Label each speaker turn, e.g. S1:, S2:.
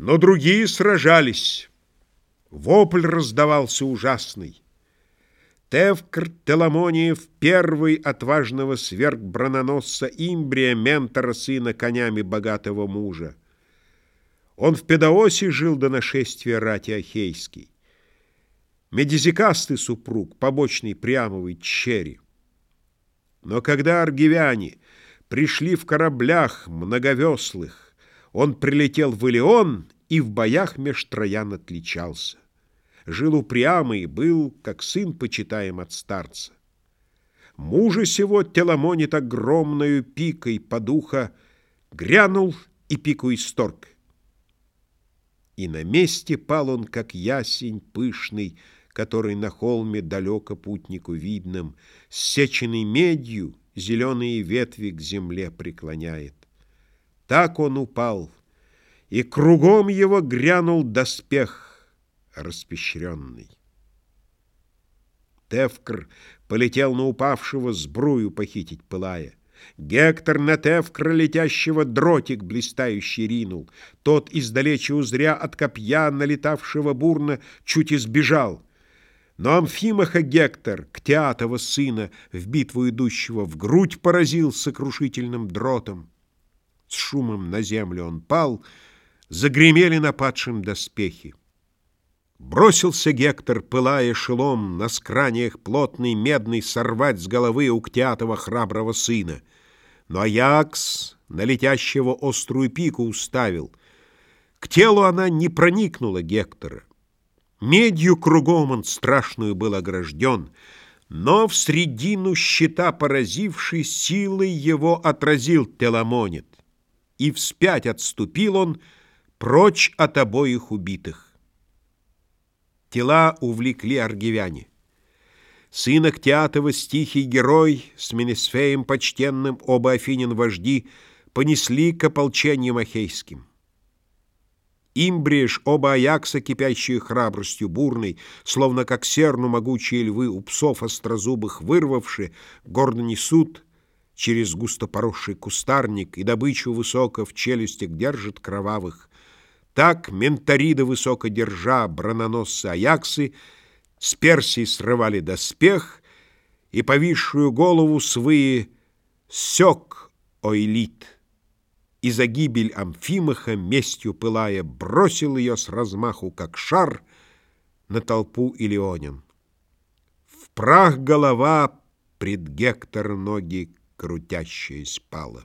S1: Но другие сражались. Вопль раздавался ужасный. Тевкр Теламониев, первый отважного сверх-брононосца Имбрия, ментора сына конями богатого мужа. Он в Педаосе жил до нашествия рати Ахейский. Медизикастый супруг, побочный Приамовой Черри. Но когда аргивяне пришли в кораблях многовеслых, он прилетел в Илеон и в боях меж троян отличался жил упрямый, был, как сын почитаем от старца. Мужа сего теломонит огромною пикой по духа, грянул и пику исторг. И на месте пал он, как ясень пышный, который на холме далеко путнику видным, сеченный медью, зеленые ветви к земле преклоняет. Так он упал, и кругом его грянул доспех, распещренный. Тевкр полетел на упавшего сбрую похитить пылая. Гектор на Тевкра летящего дротик блистающий ринул. Тот, издалече узря от копья, налетавшего бурно, чуть избежал. Но Амфимаха Гектор, Ктеатова сына, в битву идущего, в грудь поразил сокрушительным дротом. С шумом на землю он пал, загремели на падшем доспехи. Бросился Гектор, пылая шелом, На скраниях плотный медный Сорвать с головы уктятого храброго сына. Но Аякс на летящего острую пику уставил. К телу она не проникнула Гектора. Медью кругом он страшную был огражден, Но в средину щита поразивший Силой его отразил Теламонит, И вспять отступил он Прочь от обоих убитых. Тела увлекли аргивяне. Сын Актиатова, стихий герой, с Менесфеем почтенным, оба Афинин вожди, понесли к ополчениям ахейским. Имбриж, оба Аякса, кипящие храбростью бурной, словно как серну могучие львы у псов острозубых вырвавши, гордо несут через густо поросший кустарник и добычу высоко в челюстях держит кровавых, так ментарида высоко держа брононосцы Аяксы с Персии срывали доспех и повисшую голову свые сёк Ойлит. И за гибель Амфимаха, местью пылая, бросил ее с размаху, как шар, на толпу Илионин. В прах голова пред Гектор ноги крутящая спала.